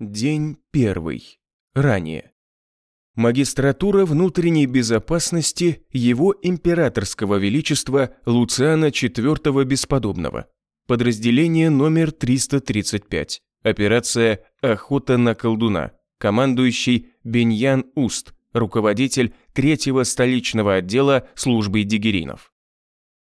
День первый. Ранее. Магистратура внутренней безопасности Его Императорского Величества Луциана IV Бесподобного. Подразделение номер 335. Операция «Охота на колдуна». Командующий Беньян Уст, руководитель третьего столичного отдела службы дигеринов.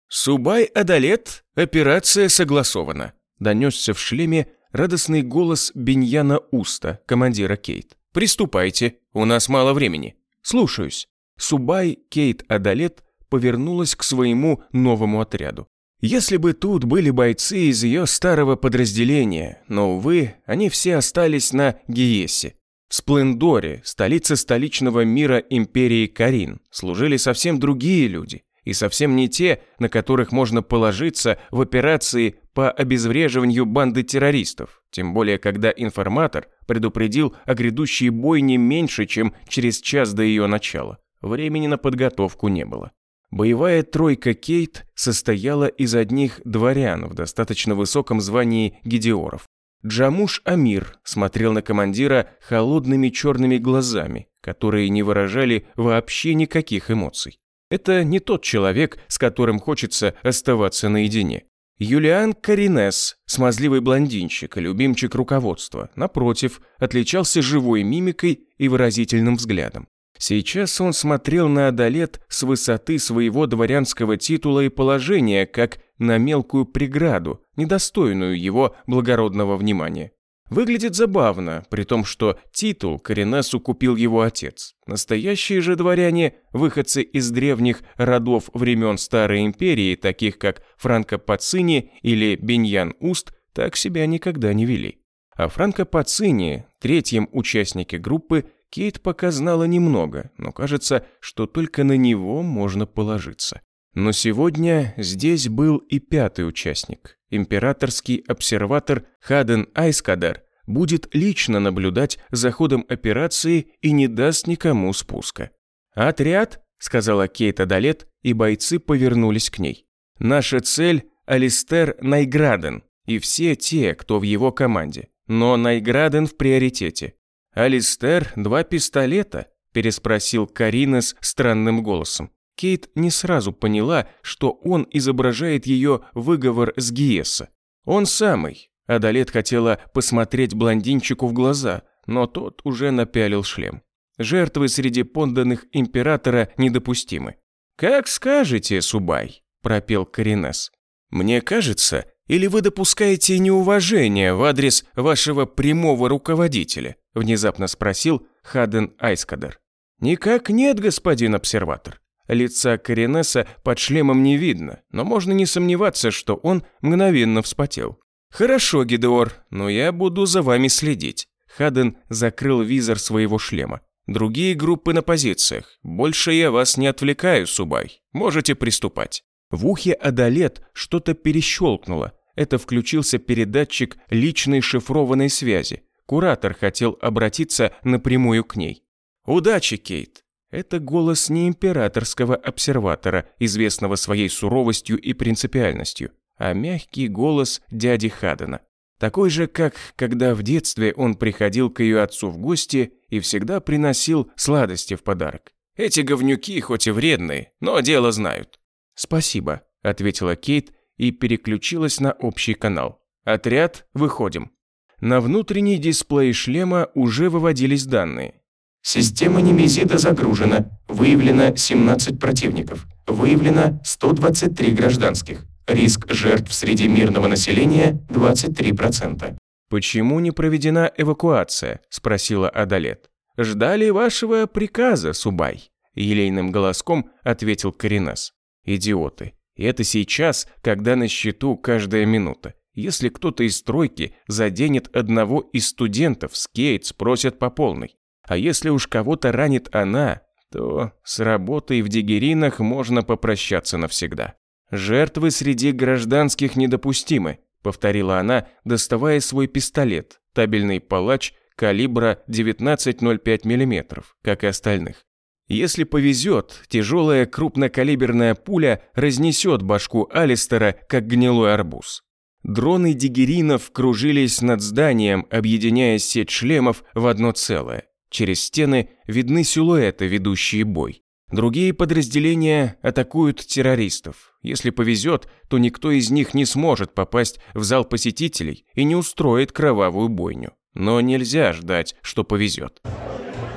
«Субай Адалет, операция согласована», донесся в шлеме радостный голос Беньяна Уста, командира Кейт. «Приступайте, у нас мало времени». «Слушаюсь». Субай Кейт Адалет повернулась к своему новому отряду. Если бы тут были бойцы из ее старого подразделения, но, увы, они все остались на Гиесе. В Сплендоре, столице столичного мира империи Карин, служили совсем другие люди и совсем не те, на которых можно положиться в операции по обезвреживанию банды террористов, тем более когда информатор предупредил о грядущей бойне меньше, чем через час до ее начала. Времени на подготовку не было. Боевая тройка Кейт состояла из одних дворян в достаточно высоком звании гидеоров. Джамуш Амир смотрел на командира холодными черными глазами, которые не выражали вообще никаких эмоций. Это не тот человек, с которым хочется оставаться наедине. Юлиан Каринес, смазливый блондинчик и любимчик руководства, напротив, отличался живой мимикой и выразительным взглядом. Сейчас он смотрел на Адалет с высоты своего дворянского титула и положения, как на мелкую преграду, недостойную его благородного внимания. Выглядит забавно, при том, что титул Коренесу купил его отец. Настоящие же дворяне, выходцы из древних родов времен Старой Империи, таких как Франко Пацини или Беньян Уст, так себя никогда не вели. А Франко Пацини, третьем участнике группы, Кейт пока знала немного, но кажется, что только на него можно положиться. Но сегодня здесь был и пятый участник. Императорский обсерватор Хаден Айскадар будет лично наблюдать за ходом операции и не даст никому спуска. «Отряд», — сказала Кейт Адалет, и бойцы повернулись к ней. «Наша цель — Алистер Найграден и все те, кто в его команде. Но Найграден в приоритете. Алистер — два пистолета?» — переспросил Каринес странным голосом. Кейт не сразу поняла, что он изображает ее выговор с Гиеса. Он самый. Адалет хотела посмотреть блондинчику в глаза, но тот уже напялил шлем. Жертвы среди подданных императора недопустимы. «Как скажете, Субай», – пропел Коринес. «Мне кажется, или вы допускаете неуважение в адрес вашего прямого руководителя?» – внезапно спросил Хаден Айскадер. «Никак нет, господин обсерватор. Лица Коренеса под шлемом не видно, но можно не сомневаться, что он мгновенно вспотел. «Хорошо, Гидеор, но я буду за вами следить». Хаден закрыл визор своего шлема. «Другие группы на позициях. Больше я вас не отвлекаю, Субай. Можете приступать». В ухе Адалет что-то перещелкнуло. Это включился передатчик личной шифрованной связи. Куратор хотел обратиться напрямую к ней. «Удачи, Кейт. Это голос не императорского обсерватора, известного своей суровостью и принципиальностью, а мягкий голос дяди Хадена. Такой же, как когда в детстве он приходил к ее отцу в гости и всегда приносил сладости в подарок. Эти говнюки хоть и вредные, но дело знают. «Спасибо», — ответила Кейт и переключилась на общий канал. «Отряд, выходим». На внутренний дисплей шлема уже выводились данные. Система Немезида загружена. Выявлено 17 противников. Выявлено 123 гражданских. Риск жертв среди мирного населения 23%. «Почему не проведена эвакуация?» – спросила Адалет. «Ждали вашего приказа, Субай», – елейным голоском ответил Коренас. «Идиоты. И это сейчас, когда на счету каждая минута. Если кто-то из стройки заденет одного из студентов, скейт спросят по полной. А если уж кого-то ранит она, то с работой в дигеринах можно попрощаться навсегда. Жертвы среди гражданских недопустимы, повторила она, доставая свой пистолет, табельный палач калибра 19,05 мм, как и остальных. Если повезет, тяжелая крупнокалиберная пуля разнесет башку Алистера, как гнилой арбуз. Дроны дигеринов кружились над зданием, объединяя сеть шлемов в одно целое. Через стены видны силуэты, ведущие бой. Другие подразделения атакуют террористов. Если повезет, то никто из них не сможет попасть в зал посетителей и не устроит кровавую бойню. Но нельзя ждать, что повезет.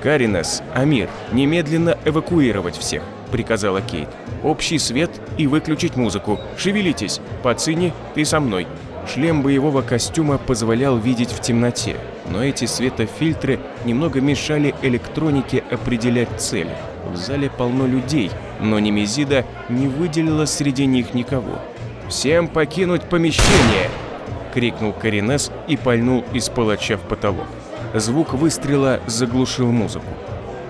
«Каринес, Амир, немедленно эвакуировать всех», – приказала Кейт. «Общий свет и выключить музыку. Шевелитесь. Пацини, ты со мной». Шлем боевого костюма позволял видеть в темноте, но эти светофильтры немного мешали электронике определять цели. В зале полно людей, но Немезида не выделила среди них никого. «Всем покинуть помещение!» – крикнул Коринес и пальнул из палача в потолок. Звук выстрела заглушил музыку.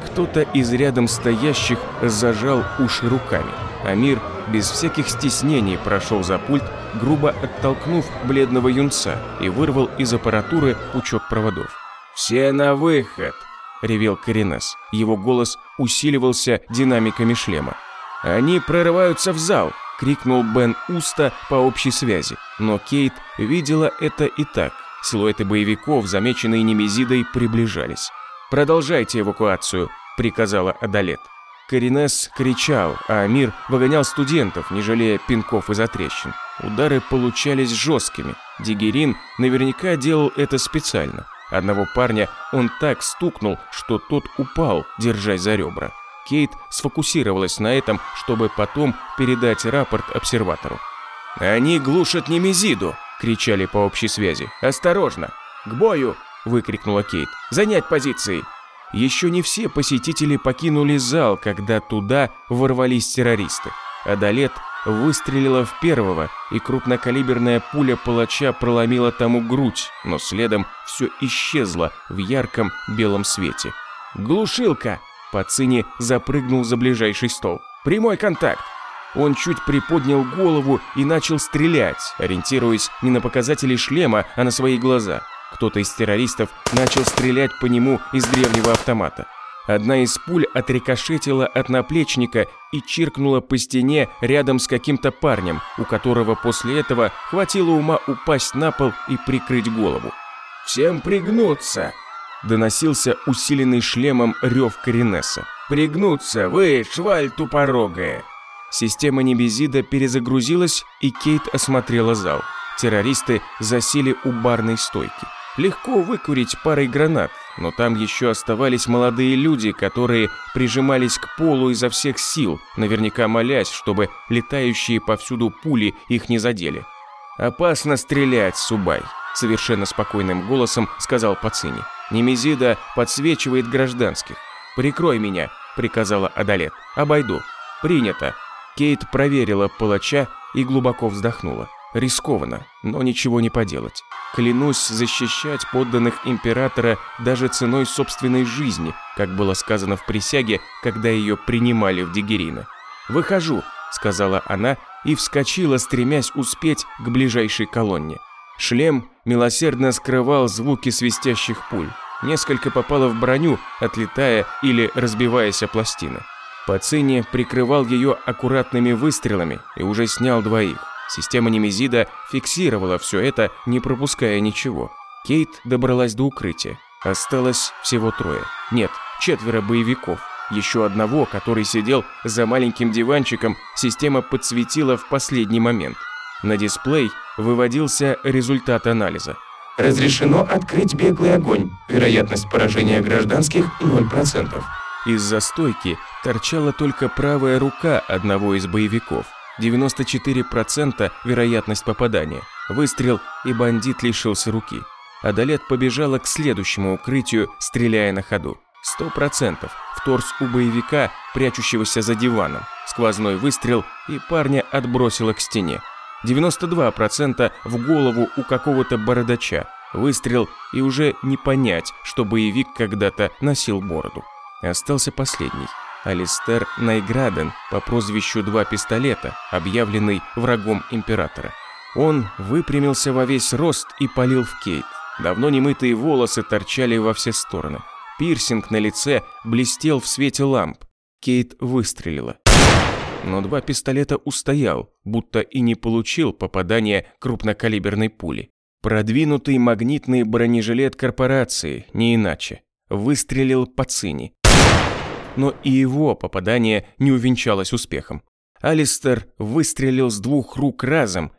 Кто-то из рядом стоящих зажал уши руками. Амир без всяких стеснений прошел за пульт, грубо оттолкнув бледного юнца и вырвал из аппаратуры пучок проводов. «Все на выход!» – ревел Коринес. Его голос усиливался динамиками шлема. «Они прорываются в зал!» – крикнул Бен Уста по общей связи. Но Кейт видела это и так. Силуэты боевиков, замеченные Немезидой, приближались. «Продолжайте эвакуацию», – приказала Адалет. Коринес кричал, а Амир выгонял студентов, не жалея пинков и затрещин. Удары получались жесткими. Дигерин наверняка делал это специально. Одного парня он так стукнул, что тот упал, держась за ребра. Кейт сфокусировалась на этом, чтобы потом передать рапорт обсерватору. «Они глушат Немезиду!» – кричали по общей связи. «Осторожно! К бою!» – выкрикнула Кейт. «Занять позиции!» Еще не все посетители покинули зал, когда туда ворвались террористы. Адалет выстрелила в первого, и крупнокалиберная пуля палача проломила тому грудь, но следом все исчезло в ярком белом свете. «Глушилка!» Пацини запрыгнул за ближайший стол. «Прямой контакт!» Он чуть приподнял голову и начал стрелять, ориентируясь не на показатели шлема, а на свои глаза. Кто-то из террористов начал стрелять по нему из древнего автомата. Одна из пуль отрикошетила от наплечника и чиркнула по стене рядом с каким-то парнем, у которого после этого хватило ума упасть на пол и прикрыть голову. «Всем пригнуться!» Доносился усиленный шлемом рев Коринеса. «Пригнуться, вы, шваль тупорогая!» Система Небезида перезагрузилась, и Кейт осмотрела зал. Террористы засели у барной стойки. Легко выкурить парой гранат, но там еще оставались молодые люди, которые прижимались к полу изо всех сил, наверняка молясь, чтобы летающие повсюду пули их не задели. «Опасно стрелять, Субай», — совершенно спокойным голосом сказал Пацини. «Немезида подсвечивает гражданских. Прикрой меня», — приказала Адалет. «Обойду». «Принято». Кейт проверила палача и глубоко вздохнула. Рискованно, но ничего не поделать. Клянусь защищать подданных императора даже ценой собственной жизни, как было сказано в присяге, когда ее принимали в Дигерина. «Выхожу», — сказала она и вскочила, стремясь успеть к ближайшей колонне. Шлем милосердно скрывал звуки свистящих пуль. Несколько попало в броню, отлетая или разбиваясь о пластины. Пацини прикрывал ее аккуратными выстрелами и уже снял двоих. Система Немезида фиксировала все это, не пропуская ничего. Кейт добралась до укрытия. Осталось всего трое. Нет, четверо боевиков. Еще одного, который сидел за маленьким диванчиком, система подсветила в последний момент. На дисплей выводился результат анализа. Разрешено открыть беглый огонь. Вероятность поражения гражданских 0%. Из-за стойки торчала только правая рука одного из боевиков. 94% вероятность попадания. Выстрел, и бандит лишился руки. Адалет побежала к следующему укрытию, стреляя на ходу. 100% в торс у боевика, прячущегося за диваном. Сквозной выстрел, и парня отбросило к стене. 92% в голову у какого-то бородача. Выстрел, и уже не понять, что боевик когда-то носил бороду. Остался последний. Алистер Найграден по прозвищу «Два пистолета», объявленный врагом императора. Он выпрямился во весь рост и полил в Кейт. Давно немытые волосы торчали во все стороны. Пирсинг на лице блестел в свете ламп. Кейт выстрелила. но два пистолета устоял, будто и не получил попадания крупнокалиберной пули. Продвинутый магнитный бронежилет корпорации, не иначе, выстрелил по цини. Но и его попадание не увенчалось успехом. Алистер выстрелил с двух рук разом,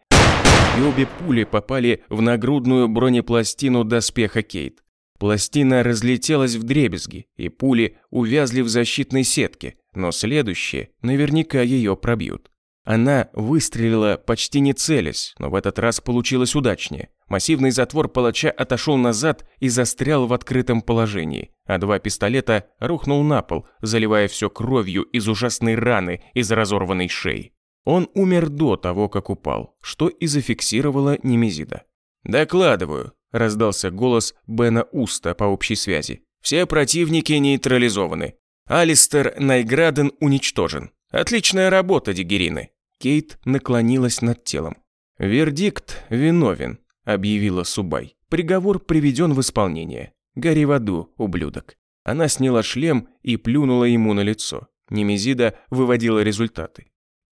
и обе пули попали в нагрудную бронепластину доспеха Кейт. Пластина разлетелась в дребезги, и пули увязли в защитной сетке, но следующие наверняка ее пробьют. Она выстрелила почти не целясь, но в этот раз получилось удачнее. Массивный затвор палача отошел назад и застрял в открытом положении, а два пистолета рухнул на пол, заливая все кровью из ужасной раны из разорванной шеи. Он умер до того, как упал, что и зафиксировала Немезида. «Докладываю», – раздался голос Бена Уста по общей связи. «Все противники нейтрализованы. Алистер Найграден уничтожен. Отличная работа, Дигерины». Кейт наклонилась над телом. «Вердикт виновен», – объявила Субай. «Приговор приведен в исполнение. Гори в аду, ублюдок». Она сняла шлем и плюнула ему на лицо. Немезида выводила результаты.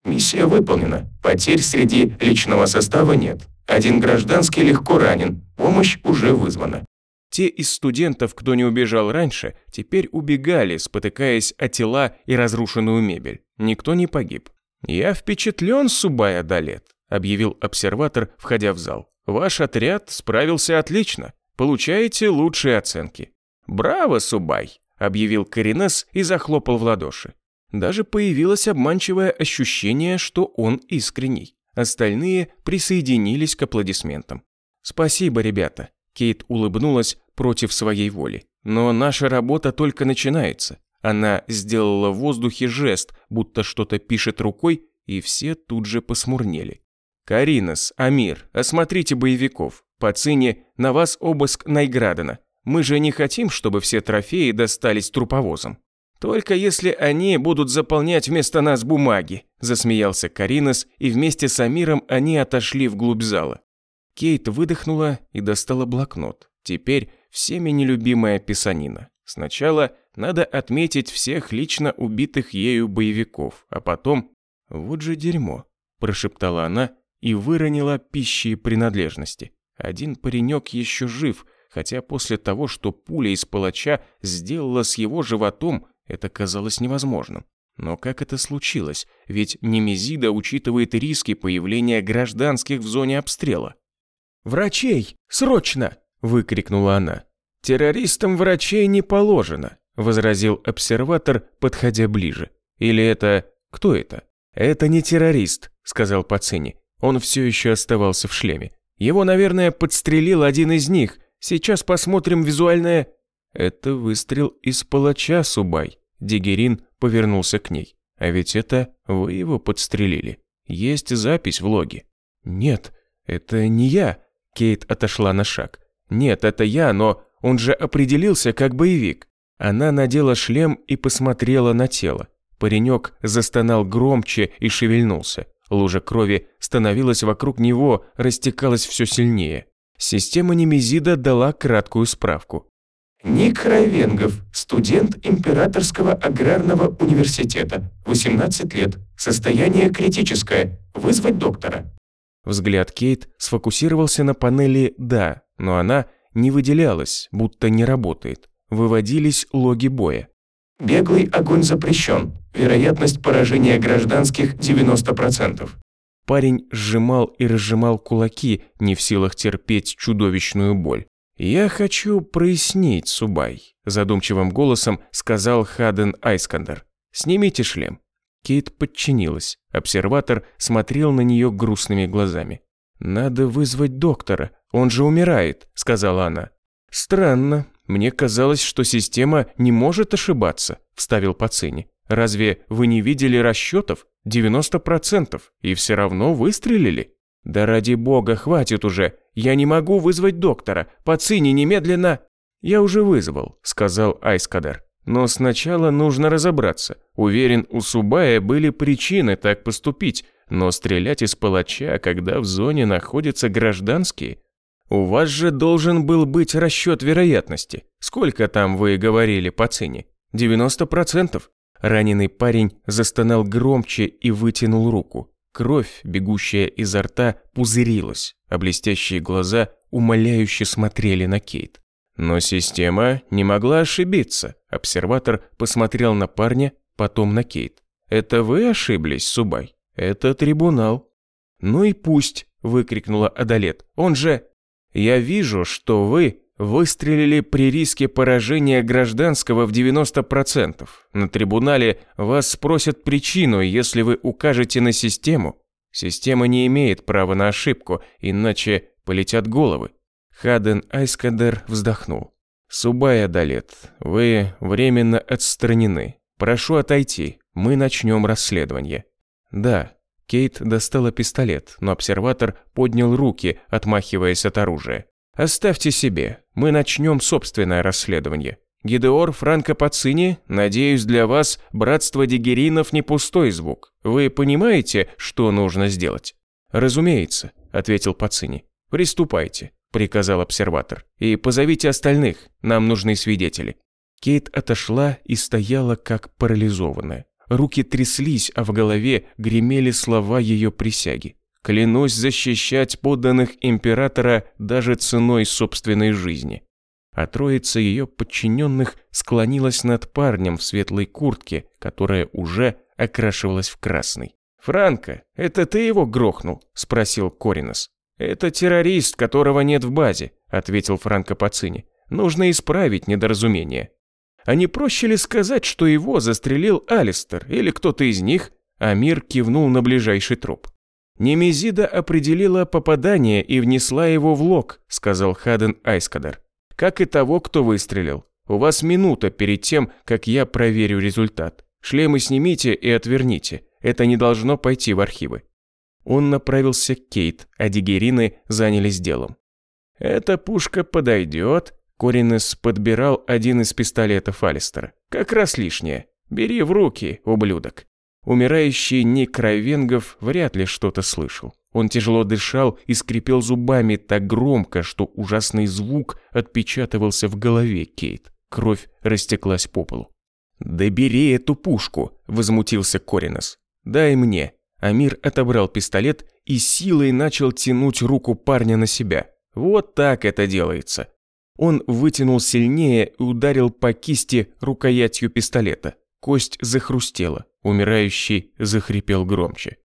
Миссия выполнена. Потерь среди личного состава нет. Один гражданский легко ранен. Помощь уже вызвана. Те из студентов, кто не убежал раньше, теперь убегали, спотыкаясь о тела и разрушенную мебель. Никто не погиб. «Я впечатлен, Субай Адалет», – объявил обсерватор, входя в зал. «Ваш отряд справился отлично. Получаете лучшие оценки». «Браво, Субай», – объявил Коринес и захлопал в ладоши. Даже появилось обманчивое ощущение, что он искренний. Остальные присоединились к аплодисментам. «Спасибо, ребята», – Кейт улыбнулась против своей воли. «Но наша работа только начинается. Она сделала в воздухе жест, будто что-то пишет рукой, и все тут же посмурнели. «Каринос, Амир, осмотрите боевиков. По цене на вас обыск Найградена. Мы же не хотим, чтобы все трофеи достались труповозам». «Только если они будут заполнять вместо нас бумаги», засмеялся Каринос, и вместе с Амиром они отошли вглубь зала. Кейт выдохнула и достала блокнот. Теперь всеми нелюбимая писанина. Сначала надо отметить всех лично убитых ею боевиков, а потом... «Вот же дерьмо», – прошептала она и выронила пищи и принадлежности. Один паренек еще жив, хотя после того, что пуля из палача сделала с его животом, это казалось невозможным. Но как это случилось? Ведь Немезида учитывает риски появления гражданских в зоне обстрела. «Врачей! Срочно!» – выкрикнула она. «Террористам врачей не положено», – возразил обсерватор, подходя ближе. «Или это... кто это?» «Это не террорист», – сказал Пацини. Он все еще оставался в шлеме. «Его, наверное, подстрелил один из них. Сейчас посмотрим визуальное...» «Это выстрел из палача, Субай». Дигерин повернулся к ней. «А ведь это вы его подстрелили. Есть запись в логе». «Нет, это не я», – Кейт отошла на шаг. «Нет, это я, но он же определился как боевик». Она надела шлем и посмотрела на тело. Паренек застонал громче и шевельнулся. Лужа крови становилась вокруг него, растекалась все сильнее. Система Немезида дала краткую справку. Ник Райвенгов, студент Императорского аграрного университета, 18 лет, состояние критическое, вызвать доктора. Взгляд Кейт сфокусировался на панели «Да», но она не выделялась, будто не работает. Выводились логи боя. Беглый огонь запрещен. Вероятность поражения гражданских 90%. Парень сжимал и разжимал кулаки, не в силах терпеть чудовищную боль. «Я хочу прояснить, Субай», – задумчивым голосом сказал Хаден Айскандер. «Снимите шлем». Кейт подчинилась. Обсерватор смотрел на нее грустными глазами. «Надо вызвать доктора, он же умирает», – сказала она. «Странно, мне казалось, что система не может ошибаться», – вставил Пацини. «Разве вы не видели расчетов? 90%, и все равно выстрелили?» «Да ради бога, хватит уже! Я не могу вызвать доктора! Пацини немедленно!» «Я уже вызвал», – сказал Айскадер. «Но сначала нужно разобраться. Уверен, у Субая были причины так поступить, но стрелять из палача, когда в зоне находятся гражданские? У вас же должен был быть расчет вероятности. Сколько там вы говорили по цене? 90%? Раненый парень застонал громче и вытянул руку. Кровь, бегущая изо рта, пузырилась, а блестящие глаза умоляюще смотрели на Кейт. Но система не могла ошибиться. Обсерватор посмотрел на парня, потом на Кейт. «Это вы ошиблись, Субай? Это трибунал». «Ну и пусть», – выкрикнула Адалет. «Он же...» «Я вижу, что вы выстрелили при риске поражения гражданского в 90%. На трибунале вас спросят причину, если вы укажете на систему. Система не имеет права на ошибку, иначе полетят головы. Хаден Айскадер вздохнул. «Субай Адалет, вы временно отстранены. Прошу отойти, мы начнем расследование». «Да». Кейт достала пистолет, но обсерватор поднял руки, отмахиваясь от оружия. «Оставьте себе, мы начнем собственное расследование. Гидеор Франко Пацини, надеюсь, для вас братство дигеринов не пустой звук. Вы понимаете, что нужно сделать?» «Разумеется», — ответил Пацини. «Приступайте» приказал обсерватор. «И позовите остальных, нам нужны свидетели». Кейт отошла и стояла как парализованная. Руки тряслись, а в голове гремели слова ее присяги. «Клянусь защищать подданных императора даже ценой собственной жизни». А троица ее подчиненных склонилась над парнем в светлой куртке, которая уже окрашивалась в красный. «Франко, это ты его грохнул?» – спросил Коринос. «Это террорист, которого нет в базе», – ответил Франко Пацини. «Нужно исправить недоразумение». А не проще ли сказать, что его застрелил Алистер или кто-то из них? Амир кивнул на ближайший труп. «Немезида определила попадание и внесла его в лог», – сказал Хаден Айскадер. «Как и того, кто выстрелил. У вас минута перед тем, как я проверю результат. Шлемы снимите и отверните. Это не должно пойти в архивы». Он направился к Кейт, а дигерины занялись делом. «Эта пушка подойдет», – Коринес подбирал один из пистолетов Алистера. «Как раз лишнее. Бери в руки, ублюдок». Умирающий Ник Райвенгов вряд ли что-то слышал. Он тяжело дышал и скрипел зубами так громко, что ужасный звук отпечатывался в голове Кейт. Кровь растеклась по полу. «Да бери эту пушку!» – возмутился Коринес. «Дай мне!» Амир отобрал пистолет и силой начал тянуть руку парня на себя. Вот так это делается. Он вытянул сильнее и ударил по кисти рукоятью пистолета. Кость захрустела, умирающий захрипел громче.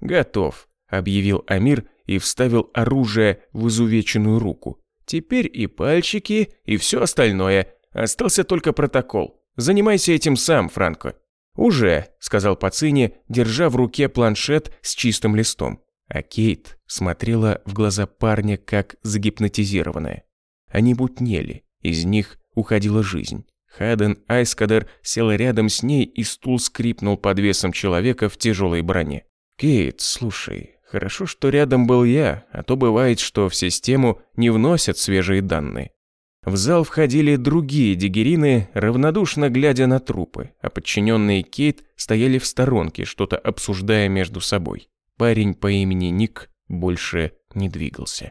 «Готов», – объявил Амир и вставил оружие в изувеченную руку. «Теперь и пальчики, и все остальное. Остался только протокол. Занимайся этим сам, Франко». «Уже», – сказал Пацини, держа в руке планшет с чистым листом. А Кейт смотрела в глаза парня как загипнотизированная. Они бутнели, из них уходила жизнь. Хаден Айскадер сел рядом с ней, и стул скрипнул под весом человека в тяжелой броне. «Кейт, слушай, хорошо, что рядом был я, а то бывает, что в систему не вносят свежие данные. В зал входили другие дигерины, равнодушно глядя на трупы, а подчиненные Кейт стояли в сторонке, что-то обсуждая между собой. Парень по имени Ник больше не двигался.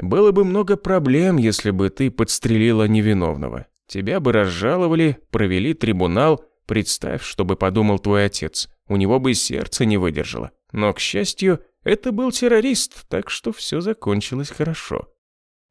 «Было бы много проблем, если бы ты подстрелила невиновного. Тебя бы разжаловали, провели трибунал. Представь, что бы подумал твой отец. У него бы сердце не выдержало. Но, к счастью, это был террорист, так что все закончилось хорошо.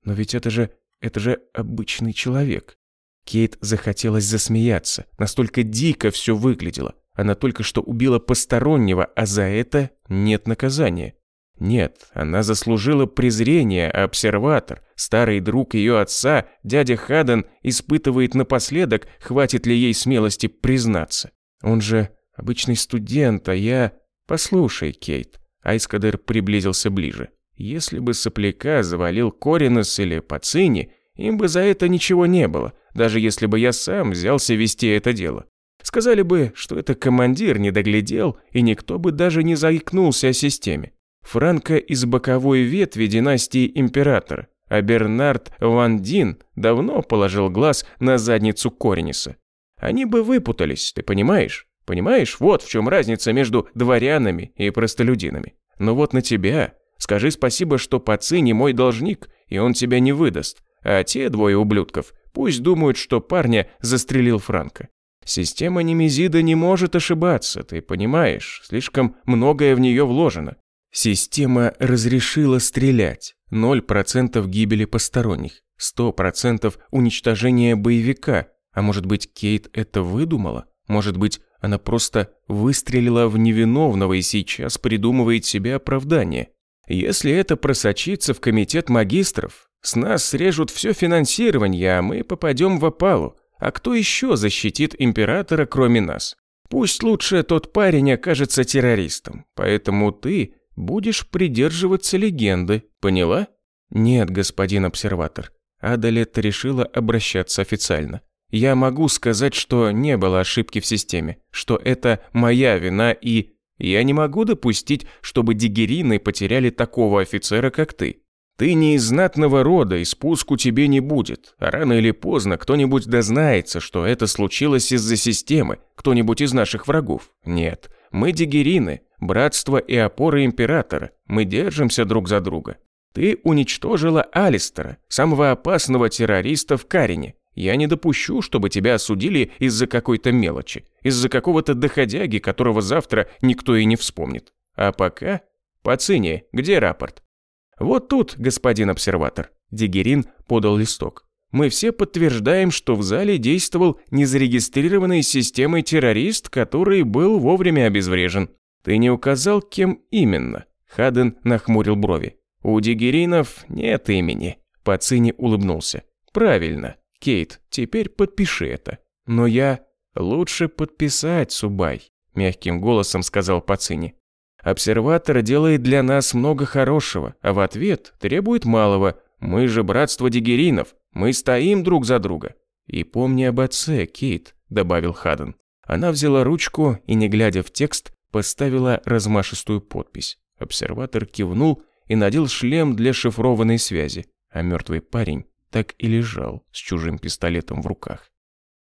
Но ведь это же это же обычный человек. Кейт захотелось засмеяться. Настолько дико все выглядело. Она только что убила постороннего, а за это нет наказания. Нет, она заслужила презрение, а обсерватор, старый друг ее отца, дядя Хаден, испытывает напоследок, хватит ли ей смелости признаться. Он же обычный студент, а я... Послушай, Кейт. Айскадер приблизился ближе. Если бы сопляка завалил Коринес или Пацини, им бы за это ничего не было, даже если бы я сам взялся вести это дело. Сказали бы, что это командир не доглядел, и никто бы даже не заикнулся о системе. Франко из боковой ветви династии императора, а Бернард Ван Дин давно положил глаз на задницу Корениса. Они бы выпутались, ты понимаешь? Понимаешь, вот в чем разница между дворянами и простолюдинами. Но вот на тебя Скажи спасибо, что Паци не мой должник, и он тебя не выдаст. А те двое ублюдков пусть думают, что парня застрелил Франко. Система Немезида не может ошибаться, ты понимаешь? Слишком многое в нее вложено. Система разрешила стрелять. 0% гибели посторонних. 100% уничтожения боевика. А может быть, Кейт это выдумала? Может быть, она просто выстрелила в невиновного и сейчас придумывает себе оправдание? Если это просочится в комитет магистров, с нас срежут все финансирование, а мы попадем в опалу. А кто еще защитит императора, кроме нас? Пусть лучше тот парень окажется террористом, поэтому ты будешь придерживаться легенды, поняла? Нет, господин обсерватор. Адалетта решила обращаться официально. Я могу сказать, что не было ошибки в системе, что это моя вина и... Я не могу допустить, чтобы дигерины потеряли такого офицера, как ты. Ты не из знатного рода, и спуску тебе не будет. Рано или поздно кто-нибудь дознается, что это случилось из-за системы, кто-нибудь из наших врагов. Нет, мы дигерины, братство и опора императора. Мы держимся друг за друга. Ты уничтожила Алистера, самого опасного террориста в Карине. Я не допущу, чтобы тебя осудили из-за какой-то мелочи, из-за какого-то доходяги, которого завтра никто и не вспомнит. А пока... Пацини, где рапорт? «Вот тут, господин обсерватор», – Дигерин подал листок. «Мы все подтверждаем, что в зале действовал незарегистрированный системой террорист, который был вовремя обезврежен. Ты не указал, кем именно?» Хаден нахмурил брови. «У Дигеринов нет имени». Пацини улыбнулся. «Правильно. Кейт, теперь подпиши это». «Но я...» «Лучше подписать, Субай», – мягким голосом сказал Пацини. Обсерватор делает для нас много хорошего, а в ответ требует малого. Мы же братство дигеринов, мы стоим друг за друга. И помни об отце, Кейт, добавил Хаден. Она взяла ручку и, не глядя в текст, поставила размашистую подпись. Обсерватор кивнул и надел шлем для шифрованной связи, а мертвый парень так и лежал с чужим пистолетом в руках.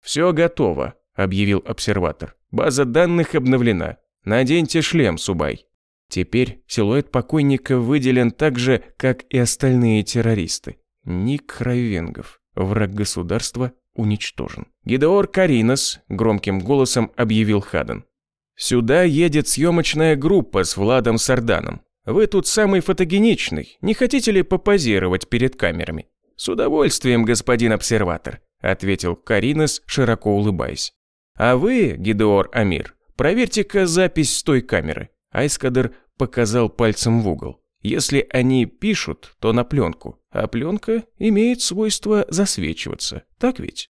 «Все готово», – объявил обсерватор. «База данных обновлена. Наденьте шлем, Субай. Теперь силуэт покойника выделен так же, как и остальные террористы. Ник Храйвенгов, враг государства, уничтожен. «Гидеор Каринос», – громким голосом объявил Хаден. «Сюда едет съемочная группа с Владом Сарданом. Вы тут самый фотогеничный. Не хотите ли попозировать перед камерами?» «С удовольствием, господин обсерватор», – ответил Каринос, широко улыбаясь. «А вы, Гидеор Амир, Проверьте-ка запись с той камеры. Айскадер показал пальцем в угол. Если они пишут, то на пленку, а пленка имеет свойство засвечиваться. Так ведь?